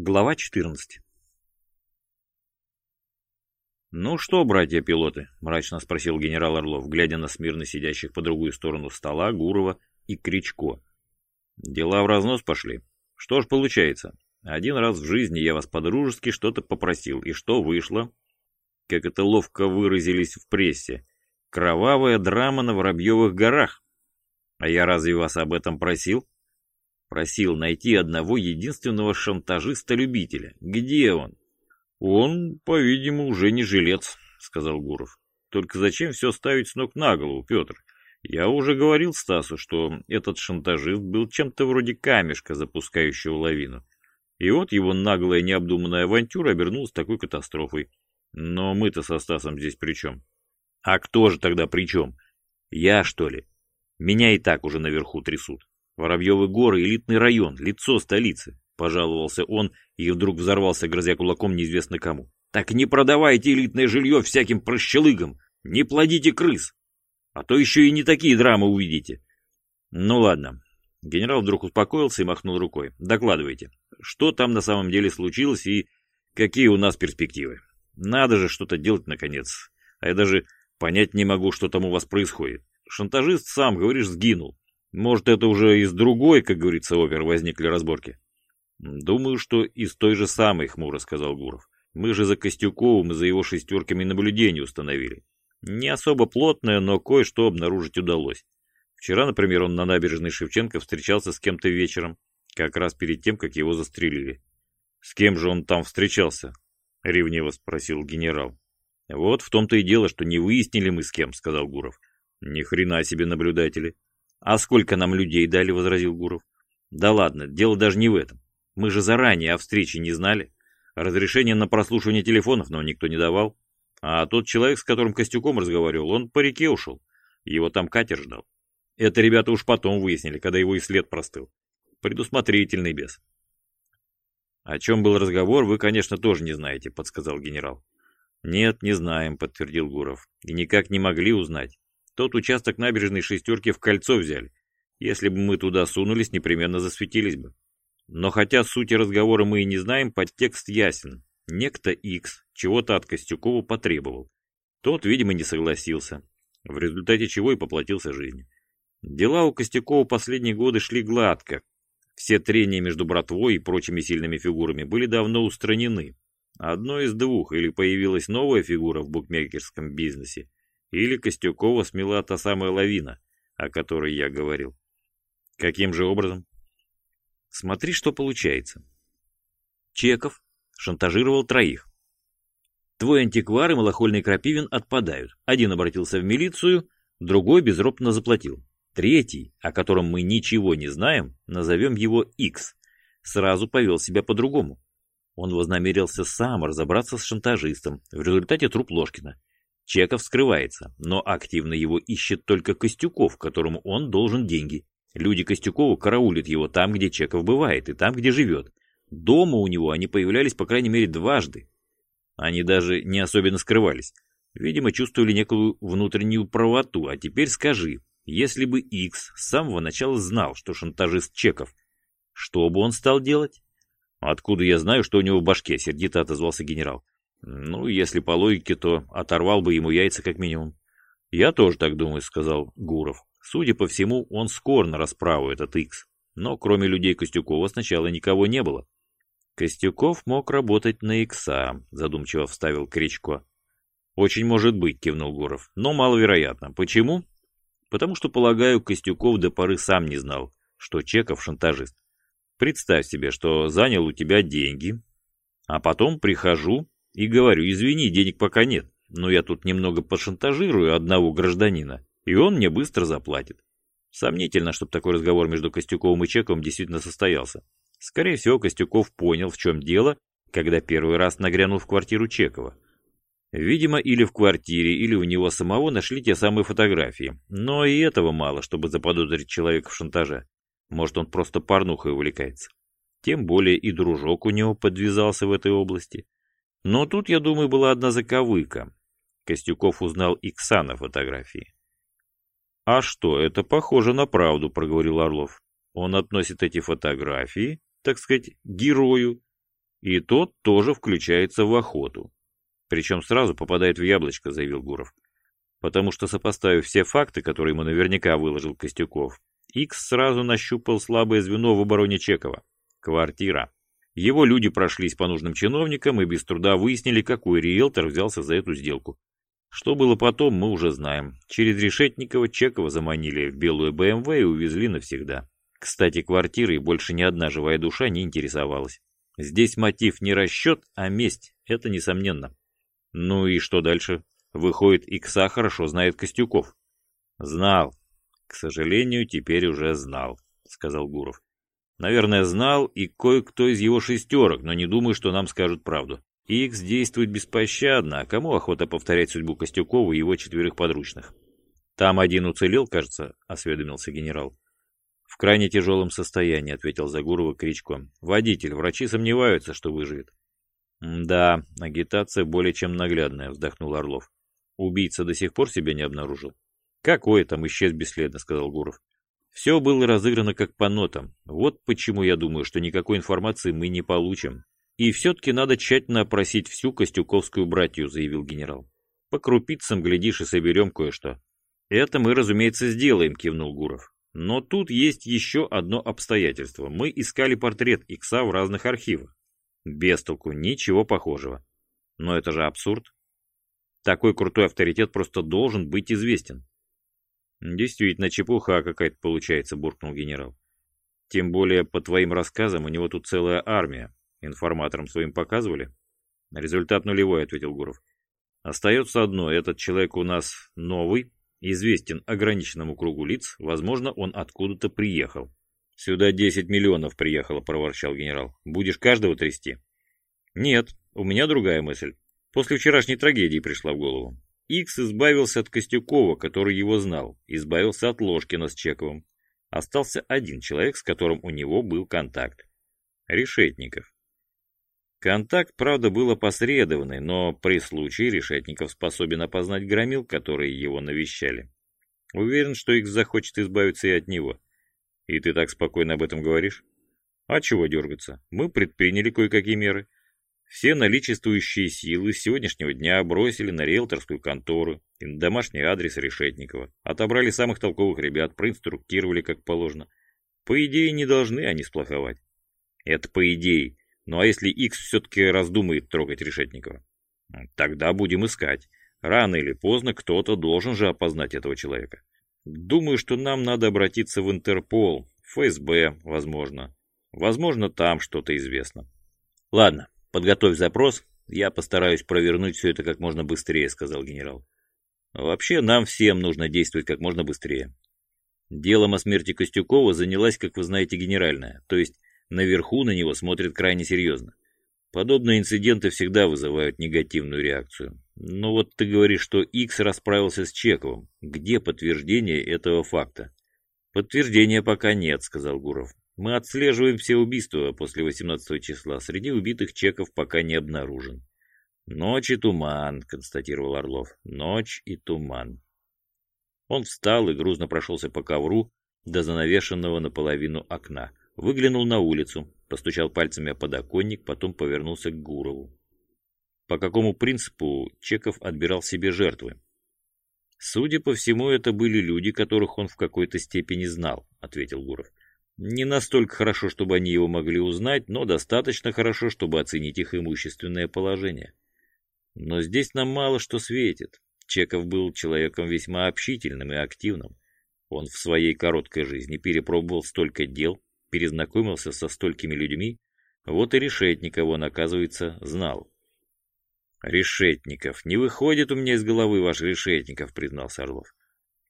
Глава 14 «Ну что, братья-пилоты?» – мрачно спросил генерал Орлов, глядя на смирно сидящих по другую сторону стола Гурова и Кричко. «Дела в разнос пошли. Что ж получается? Один раз в жизни я вас по-дружески что-то попросил, и что вышло? Как это ловко выразились в прессе. Кровавая драма на Воробьевых горах. А я разве вас об этом просил?» Просил найти одного единственного шантажиста-любителя. Где он? Он, по-видимому, уже не жилец, сказал Гуров. Только зачем все ставить с ног на голову, Петр? Я уже говорил Стасу, что этот шантажист был чем-то вроде камешка, запускающего лавину. И вот его наглая необдуманная авантюра обернулась такой катастрофой. Но мы-то со Стасом здесь при чем? А кто же тогда при чем? Я, что ли? Меня и так уже наверху трясут. Воробьевы горы – элитный район, лицо столицы, пожаловался он и вдруг взорвался, грозя кулаком неизвестно кому. Так не продавайте элитное жилье всяким прощелыгам, не плодите крыс, а то еще и не такие драмы увидите. Ну ладно. Генерал вдруг успокоился и махнул рукой. Докладывайте, что там на самом деле случилось и какие у нас перспективы. Надо же что-то делать наконец. А я даже понять не могу, что там у вас происходит. Шантажист сам, говоришь, сгинул. Может, это уже из другой, как говорится, опер возникли разборки? Думаю, что из той же самой, хмуро сказал Гуров. Мы же за Костюковым и за его шестерками наблюдение установили. Не особо плотное, но кое-что обнаружить удалось. Вчера, например, он на набережной Шевченко встречался с кем-то вечером, как раз перед тем, как его застрелили. С кем же он там встречался? Ревниво спросил генерал. Вот в том-то и дело, что не выяснили мы с кем, сказал Гуров. Ни хрена себе наблюдатели. «А сколько нам людей дали?» — возразил Гуров. «Да ладно, дело даже не в этом. Мы же заранее о встрече не знали. Разрешение на прослушивание телефонов нам никто не давал. А тот человек, с которым Костюком разговаривал, он по реке ушел. Его там катер ждал. Это ребята уж потом выяснили, когда его и след простыл. Предусмотрительный бес». «О чем был разговор, вы, конечно, тоже не знаете», — подсказал генерал. «Нет, не знаем», — подтвердил Гуров. «И никак не могли узнать. Тот участок набережной шестерки в кольцо взяли. Если бы мы туда сунулись, непременно засветились бы. Но хотя сути разговора мы и не знаем, подтекст ясен. Некто X чего-то от Костюкова потребовал. Тот, видимо, не согласился, в результате чего и поплатился жизнью. Дела у Костюкова последние годы шли гладко. Все трения между братвой и прочими сильными фигурами были давно устранены. Одно из двух, или появилась новая фигура в букмекерском бизнесе, или Костюкова смела та самая лавина, о которой я говорил. Каким же образом? Смотри, что получается. Чеков шантажировал троих. Твой антиквар и малохольный Крапивин отпадают. Один обратился в милицию, другой безропотно заплатил. Третий, о котором мы ничего не знаем, назовем его X, сразу повел себя по-другому. Он вознамерился сам разобраться с шантажистом, в результате труп Ложкина. Чеков скрывается, но активно его ищет только Костюков, которому он должен деньги. Люди Костюкова караулят его там, где Чеков бывает, и там, где живет. Дома у него они появлялись по крайней мере дважды. Они даже не особенно скрывались. Видимо, чувствовали некую внутреннюю правоту. А теперь скажи, если бы Икс с самого начала знал, что шантажист Чеков, что бы он стал делать? Откуда я знаю, что у него в башке, сердито отозвался генерал. Ну, если по логике, то оторвал бы ему яйца как минимум. Я тоже так думаю, сказал Гуров. Судя по всему, он скор на расправу, этот Икс. Но кроме людей Костюкова сначала никого не было. Костюков мог работать на Икса, задумчиво вставил Кричко. Очень может быть, кивнул Гуров, но маловероятно. Почему? Потому что, полагаю, Костюков до поры сам не знал, что Чеков шантажист. Представь себе, что занял у тебя деньги, а потом прихожу и говорю, извини, денег пока нет, но я тут немного пошантажирую одного гражданина, и он мне быстро заплатит. Сомнительно, чтобы такой разговор между Костюковым и Чековым действительно состоялся. Скорее всего, Костюков понял, в чем дело, когда первый раз нагрянул в квартиру Чекова. Видимо, или в квартире, или у него самого нашли те самые фотографии. Но и этого мало, чтобы заподозрить человека в шантаже. Может, он просто порнухой увлекается. Тем более и дружок у него подвязался в этой области. Но тут, я думаю, была одна заковыка. Костюков узнал Икса на фотографии. «А что, это похоже на правду», — проговорил Орлов. «Он относит эти фотографии, так сказать, герою, И тот тоже включается в охоту. Причем сразу попадает в яблочко, заявил Гуров. Потому что, сопоставив все факты, которые ему наверняка выложил Костюков, Икс сразу нащупал слабое звено в обороне Чекова. Квартира. Его люди прошлись по нужным чиновникам и без труда выяснили, какой риэлтор взялся за эту сделку. Что было потом, мы уже знаем. Через Решетникова Чекова заманили в белую БМВ и увезли навсегда. Кстати, квартирой больше ни одна живая душа не интересовалась. Здесь мотив не расчет, а месть. Это несомненно. Ну и что дальше? Выходит, Икса хорошо знает Костюков. Знал. К сожалению, теперь уже знал, сказал Гуров. Наверное, знал и кое-кто из его шестерок, но не думаю, что нам скажут правду. Икс действует беспощадно, а кому охота повторять судьбу Костюкова и его четверых подручных? Там один уцелел, кажется, осведомился генерал. В крайне тяжелом состоянии, ответил Загурова Кричко. Водитель, врачи сомневаются, что выживет. Да, агитация более чем наглядная, вздохнул Орлов. Убийца до сих пор себя не обнаружил. Какое там исчез бесследно, сказал Гуров. Все было разыграно как по нотам. Вот почему я думаю, что никакой информации мы не получим. И все-таки надо тщательно опросить всю Костюковскую братью, заявил генерал. По крупицам, глядишь, и соберем кое-что. Это мы, разумеется, сделаем, кивнул Гуров. Но тут есть еще одно обстоятельство. Мы искали портрет Икса в разных архивах. Без толку, ничего похожего. Но это же абсурд. Такой крутой авторитет просто должен быть известен. Действительно, чепуха какая-то получается, буркнул генерал. Тем более, по твоим рассказам, у него тут целая армия. Информаторам своим показывали? Результат нулевой, ответил Гуров. Остается одно, этот человек у нас новый, известен ограниченному кругу лиц, возможно, он откуда-то приехал. Сюда 10 миллионов приехало, проворчал генерал. Будешь каждого трясти? Нет, у меня другая мысль. После вчерашней трагедии пришла в голову. Икс избавился от Костюкова, который его знал, избавился от Ложкина с Чековым. Остался один человек, с которым у него был контакт. Решетников. Контакт, правда, был опосредованный, но при случае Решетников способен опознать громил, которые его навещали. Уверен, что Икс захочет избавиться и от него. И ты так спокойно об этом говоришь? А чего дергаться? Мы предприняли кое-какие меры. Все наличествующие силы с сегодняшнего дня бросили на риэлторскую контору и на домашний адрес Решетникова. Отобрали самых толковых ребят, проинструктировали как положено. По идее, не должны они сплоховать. Это по идее. Ну а если X все-таки раздумает трогать Решетникова? Тогда будем искать. Рано или поздно кто-то должен же опознать этого человека. Думаю, что нам надо обратиться в Интерпол, ФСБ, возможно. Возможно, там что-то известно. Ладно, подготовь запрос, я постараюсь провернуть все это как можно быстрее, сказал генерал. Вообще, нам всем нужно действовать как можно быстрее. Делом о смерти Костюкова занялась, как вы знаете, генеральная, то есть наверху на него смотрят крайне серьезно. Подобные инциденты всегда вызывают негативную реакцию. Но вот ты говоришь, что X расправился с Чековым. Где подтверждение этого факта? Подтверждения пока нет, сказал Гуров. Мы отслеживаем все убийства после 18 числа. Среди убитых Чеков пока не обнаружен. Ночь и туман, констатировал Орлов. Ночь и туман. Он встал и грузно прошелся по ковру до занавешенного наполовину окна. Выглянул на улицу, постучал пальцами о подоконник, потом повернулся к Гурову. По какому принципу Чеков отбирал себе жертвы? Судя по всему, это были люди, которых он в какой-то степени знал, ответил Гуров. Не настолько хорошо, чтобы они его могли узнать, но достаточно хорошо, чтобы оценить их имущественное положение. Но здесь нам мало что светит. Чеков был человеком весьма общительным и активным. Он в своей короткой жизни перепробовал столько дел, перезнакомился со столькими людьми, вот и Решетников он, оказывается, знал. «Решетников, не выходит у меня из головы ваш Решетников», — признался Орлов.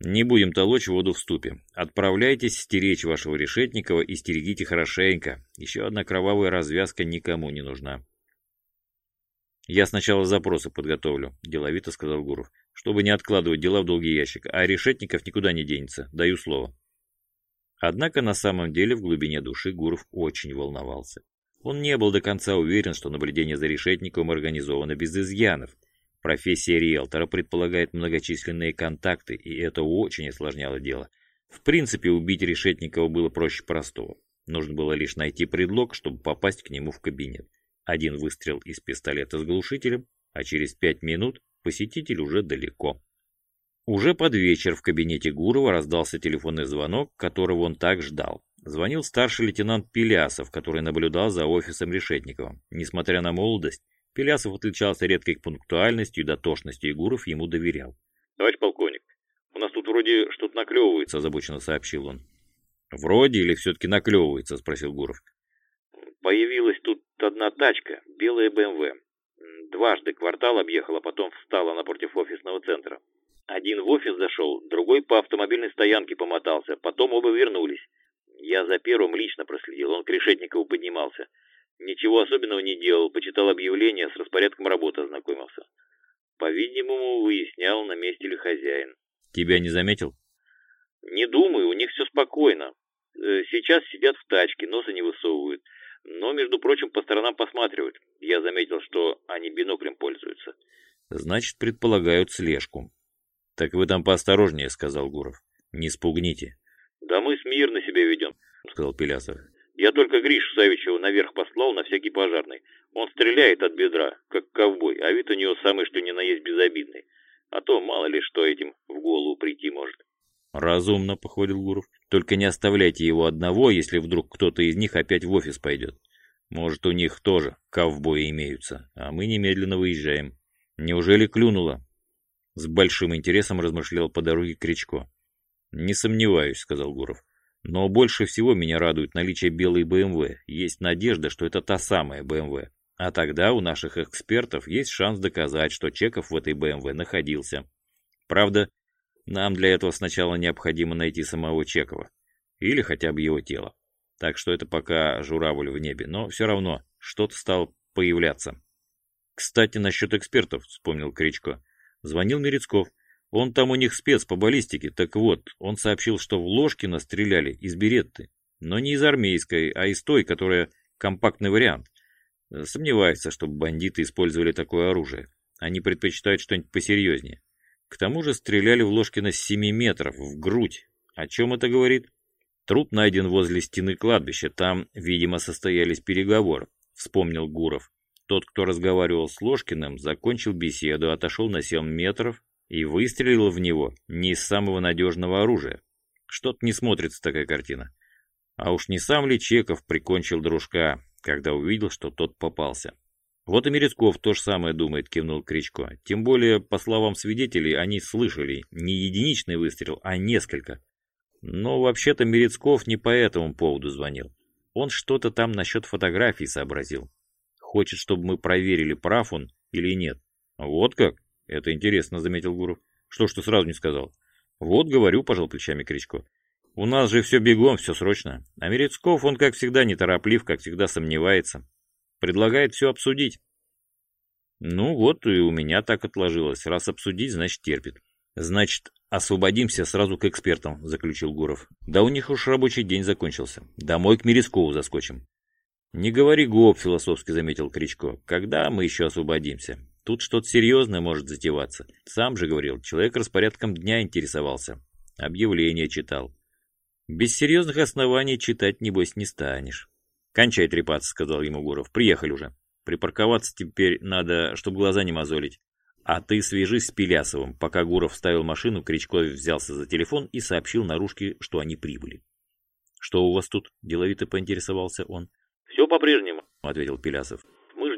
«Не будем толочь воду в ступе. Отправляйтесь стеречь вашего Решетникова и стерегите хорошенько. Еще одна кровавая развязка никому не нужна». «Я сначала запросы подготовлю», — деловито сказал Гуров, «чтобы не откладывать дела в долгий ящик, а Решетников никуда не денется, даю слово». Однако на самом деле в глубине души Гуров очень волновался. Он не был до конца уверен, что наблюдение за решетником организовано без изъянов. Профессия риэлтора предполагает многочисленные контакты, и это очень осложняло дело. В принципе, убить Решетникова было проще простого. Нужно было лишь найти предлог, чтобы попасть к нему в кабинет. Один выстрел из пистолета с глушителем, а через пять минут посетитель уже далеко. Уже под вечер в кабинете Гурова раздался телефонный звонок, которого он так ждал. Звонил старший лейтенант Пелясов, который наблюдал за офисом Решетникова. Несмотря на молодость, Пелясов отличался редкой пунктуальностью и дотошностью, и Гуров ему доверял. «Товарищ полковник, у нас тут вроде что-то наклевывается», – озабоченно сообщил он. «Вроде или все-таки наклевывается?» – спросил Гуров. «Появилась тут одна тачка, белая БМВ. Дважды квартал объехала, потом встала напротив офисного центра. Один в офис зашел, другой по автомобильной стоянке помотался, потом оба вернулись. Я за первым лично проследил, он к Решетникову поднимался. Ничего особенного не делал, почитал объявление, с распорядком работы ознакомился. По-видимому, выяснял, на месте ли хозяин. Тебя не заметил? Не думаю, у них все спокойно. Э, сейчас сидят в тачке, носа не высовывают. Но, между прочим, по сторонам посматривают. Я заметил, что они биноклем пользуются. Значит, предполагают слежку. «Так вы там поосторожнее», — сказал Гуров. «Не спугните». «Да мы смирно себя ведем», — сказал Пелясов. «Я только Гришу Савичева наверх послал на всякий пожарный. Он стреляет от бедра, как ковбой, а вид у него самый что ни на есть безобидный. А то мало ли что этим в голову прийти может». «Разумно», — похвалил Гуров. «Только не оставляйте его одного, если вдруг кто-то из них опять в офис пойдет. Может, у них тоже ковбои имеются, а мы немедленно выезжаем. Неужели клюнуло?» С большим интересом размышлял по дороге Кричко. «Не сомневаюсь», — сказал Гуров. «Но больше всего меня радует наличие белой БМВ. Есть надежда, что это та самая БМВ. А тогда у наших экспертов есть шанс доказать, что Чеков в этой БМВ находился. Правда, нам для этого сначала необходимо найти самого Чекова. Или хотя бы его тело. Так что это пока журавль в небе. Но все равно, что-то стало появляться. «Кстати, насчет экспертов», — вспомнил Кричко. Звонил Мерецков. Он там у них спец по баллистике. Так вот, он сообщил, что в Ложкино стреляли из беретты. Но не из армейской, а из той, которая компактный вариант. Сомневается, чтобы бандиты использовали такое оружие. Они предпочитают что-нибудь посерьезнее. К тому же стреляли в Ложкино с 7 метров, в грудь. О чем это говорит? Труп найден возле стены кладбища. Там, видимо, состоялись переговоры, вспомнил Гуров. Тот, кто разговаривал с Ложкиным, закончил беседу, отошел на 7 метров и выстрелил в него не из самого надежного оружия. Что-то не смотрится такая картина. А уж не сам ли Чеков прикончил дружка, когда увидел, что тот попался? Вот и Мерецков то же самое думает, кивнул Кричко. Тем более, по словам свидетелей, они слышали не единичный выстрел, а несколько. Но вообще-то Мерецков не по этому поводу звонил. Он что-то там насчет фотографий сообразил. Хочет, чтобы мы проверили, прав он или нет. Вот как? Это интересно, заметил Гуров. Что ж ты сразу не сказал? Вот, говорю, пожал плечами Кричко. У нас же все бегом, все срочно. А Мерецков, он, как всегда, нетороплив, как всегда, сомневается. Предлагает все обсудить. Ну вот и у меня так отложилось. Раз обсудить, значит терпит. Значит, освободимся сразу к экспертам, заключил Гуров. Да у них уж рабочий день закончился. Домой к Мерецкову заскочим. «Не говори гоп», — философски заметил Кричко. «Когда мы еще освободимся? Тут что-то серьезное может затеваться. Сам же говорил, человек распорядком дня интересовался. Объявление читал. Без серьезных оснований читать, небось, не станешь». «Кончай трепаться», — сказал ему Гуров. «Приехали уже. Припарковаться теперь надо, чтобы глаза не мозолить. А ты свяжись с Пелясовым». Пока Гуров ставил машину, Кричко взялся за телефон и сообщил наружке, что они прибыли. «Что у вас тут?» – деловито поинтересовался он. «Все по-прежнему», — ответил Пелясов.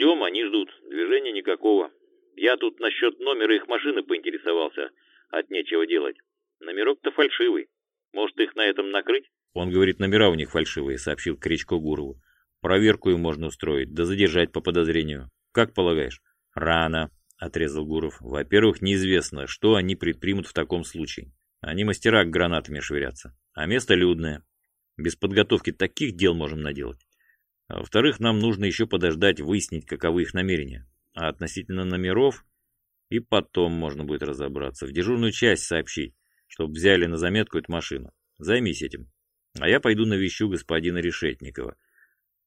«Мы ждем, они ждут. Движения никакого. Я тут насчет номера их машины поинтересовался. От нечего делать. Номерок-то фальшивый. Может, их на этом накрыть?» «Он говорит, номера у них фальшивые», — сообщил Кричко Гурову. «Проверку им можно устроить, да задержать по подозрению. Как полагаешь?» «Рано», — отрезал Гуров. «Во-первых, неизвестно, что они предпримут в таком случае. Они мастера гранатами швыряться. А место людное. Без подготовки таких дел можем наделать. Во-вторых, нам нужно еще подождать, выяснить, каковы их намерения. А относительно номеров, и потом можно будет разобраться. В дежурную часть сообщить, чтобы взяли на заметку эту машину. Займись этим. А я пойду навещу господина Решетникова.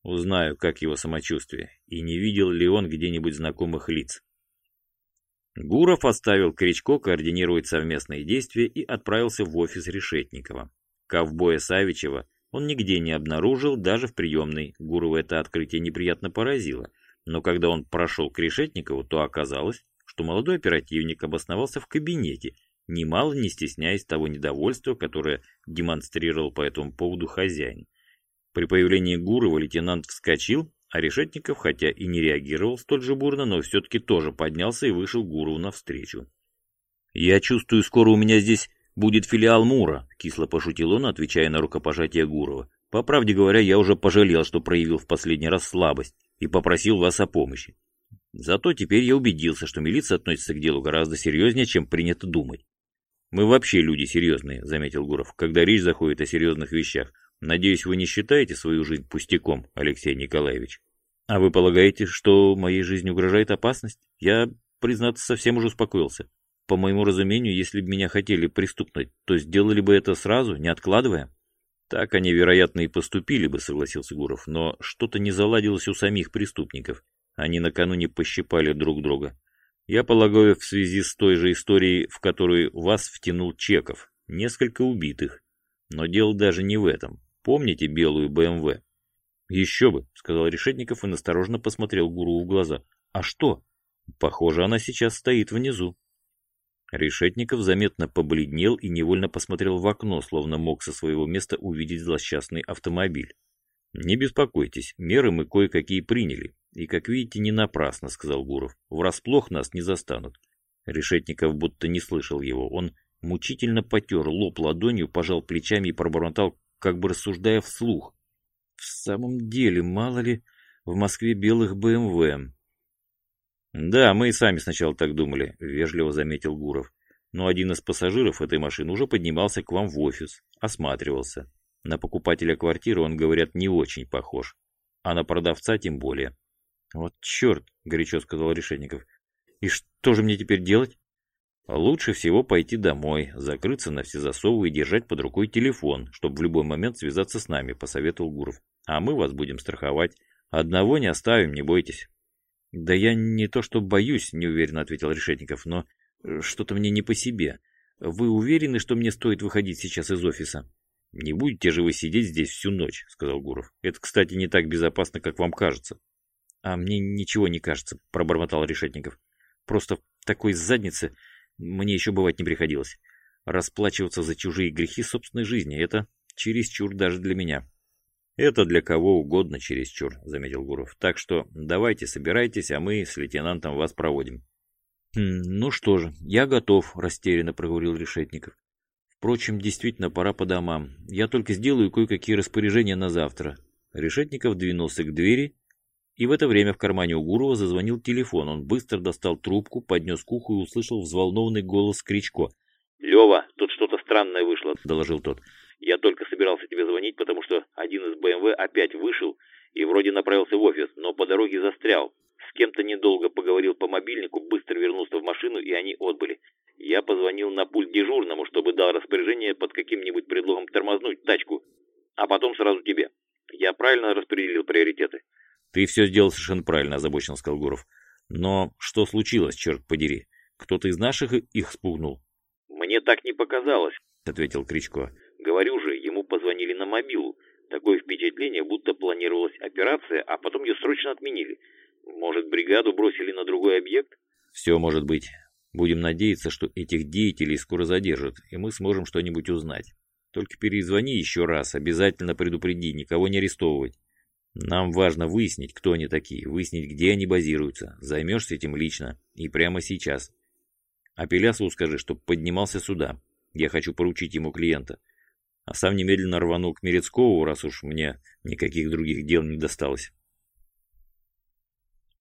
Узнаю, как его самочувствие, и не видел ли он где-нибудь знакомых лиц. Гуров оставил Кричко координировать совместные действия и отправился в офис Решетникова. Ковбоя Савичева он нигде не обнаружил, даже в приемной. Гурова это открытие неприятно поразило. Но когда он прошел к Решетникову, то оказалось, что молодой оперативник обосновался в кабинете, немало не стесняясь того недовольства, которое демонстрировал по этому поводу хозяин. При появлении Гурова лейтенант вскочил, а Решетников, хотя и не реагировал столь же бурно, но все-таки тоже поднялся и вышел Гурову навстречу. «Я чувствую, скоро у меня здесь будет филиал Мура», — кисло пошутил он, отвечая на рукопожатие Гурова. «По правде говоря, я уже пожалел, что проявил в последний раз слабость и попросил вас о помощи. Зато теперь я убедился, что милиция относится к делу гораздо серьезнее, чем принято думать. «Мы вообще люди серьезные», — заметил Гуров, «когда речь заходит о серьезных вещах. Надеюсь, вы не считаете свою жизнь пустяком, Алексей Николаевич? А вы полагаете, что моей жизни угрожает опасность? Я, признаться, совсем уже успокоился. По моему разумению, если бы меня хотели приступнуть, то сделали бы это сразу, не откладывая. Так они, вероятно, и поступили бы, согласился Гуров, но что-то не заладилось у самих преступников. Они накануне пощипали друг друга. Я полагаю, в связи с той же историей, в которую вас втянул Чеков, несколько убитых. Но дело даже не в этом. Помните белую БМВ? Еще бы, сказал Решетников и настороженно посмотрел гуру в глаза. А что? Похоже, она сейчас стоит внизу. Решетников заметно побледнел и невольно посмотрел в окно, словно мог со своего места увидеть злосчастный автомобиль. «Не беспокойтесь, меры мы кое-какие приняли. И, как видите, не напрасно», — сказал Гуров. «Врасплох нас не застанут». Решетников будто не слышал его. Он мучительно потер лоб ладонью, пожал плечами и пробормотал, как бы рассуждая вслух. «В самом деле, мало ли, в Москве белых БМВ». «Да, мы и сами сначала так думали», — вежливо заметил Гуров. «Но один из пассажиров этой машины уже поднимался к вам в офис, осматривался. На покупателя квартиры он, говорят, не очень похож. А на продавца тем более. Вот черт, горячо сказал Решетников. И что же мне теперь делать? Лучше всего пойти домой, закрыться на все засовы и держать под рукой телефон, чтобы в любой момент связаться с нами, посоветовал Гуров. А мы вас будем страховать. Одного не оставим, не бойтесь. Да я не то что боюсь, неуверенно ответил Решетников, но что-то мне не по себе. Вы уверены, что мне стоит выходить сейчас из офиса? «Не будете же вы сидеть здесь всю ночь», — сказал Гуров. «Это, кстати, не так безопасно, как вам кажется». «А мне ничего не кажется», — пробормотал Решетников. «Просто такой заднице мне еще бывать не приходилось. Расплачиваться за чужие грехи собственной жизни — это чересчур даже для меня». «Это для кого угодно чересчур», — заметил Гуров. «Так что давайте собирайтесь, а мы с лейтенантом вас проводим». «Хм, «Ну что же, я готов», — растерянно проговорил Решетников. Впрочем, действительно, пора по домам. Я только сделаю кое-какие распоряжения на завтра. Решетников двинулся к двери, и в это время в кармане у Гурова зазвонил телефон. Он быстро достал трубку, поднес к уху и услышал взволнованный голос Кричко. «Лева, тут что-то странное вышло», — доложил тот. «Я только собирался тебе звонить, потому что один из БМВ опять вышел и вроде направился в офис, но по дороге застрял. С кем-то недолго поговорил по мобильнику, быстро вернулся в машину, и они отбыли. Я позвонил на пульт дежурному, чтобы дал распоряжение под каким-нибудь предлогом тормознуть тачку, а потом сразу тебе. Я правильно распределил приоритеты? Ты все сделал совершенно правильно, озабоченно сказал Гуров. Но что случилось, черт подери? Кто-то из наших их спугнул? Мне так не показалось, ответил Кричко. Говорю же, ему позвонили на мобилу. Такое впечатление, будто планировалась операция, а потом ее срочно отменили. Может, бригаду бросили на другой объект? Все может быть. Будем надеяться, что этих деятелей скоро задержат, и мы сможем что-нибудь узнать. Только перезвони еще раз, обязательно предупреди, никого не арестовывать. Нам важно выяснить, кто они такие, выяснить, где они базируются. Займешься этим лично и прямо сейчас. А Пелясову скажи, чтоб поднимался сюда. Я хочу поручить ему клиента. А сам немедленно рванул к Мерецкову, раз уж мне никаких других дел не досталось.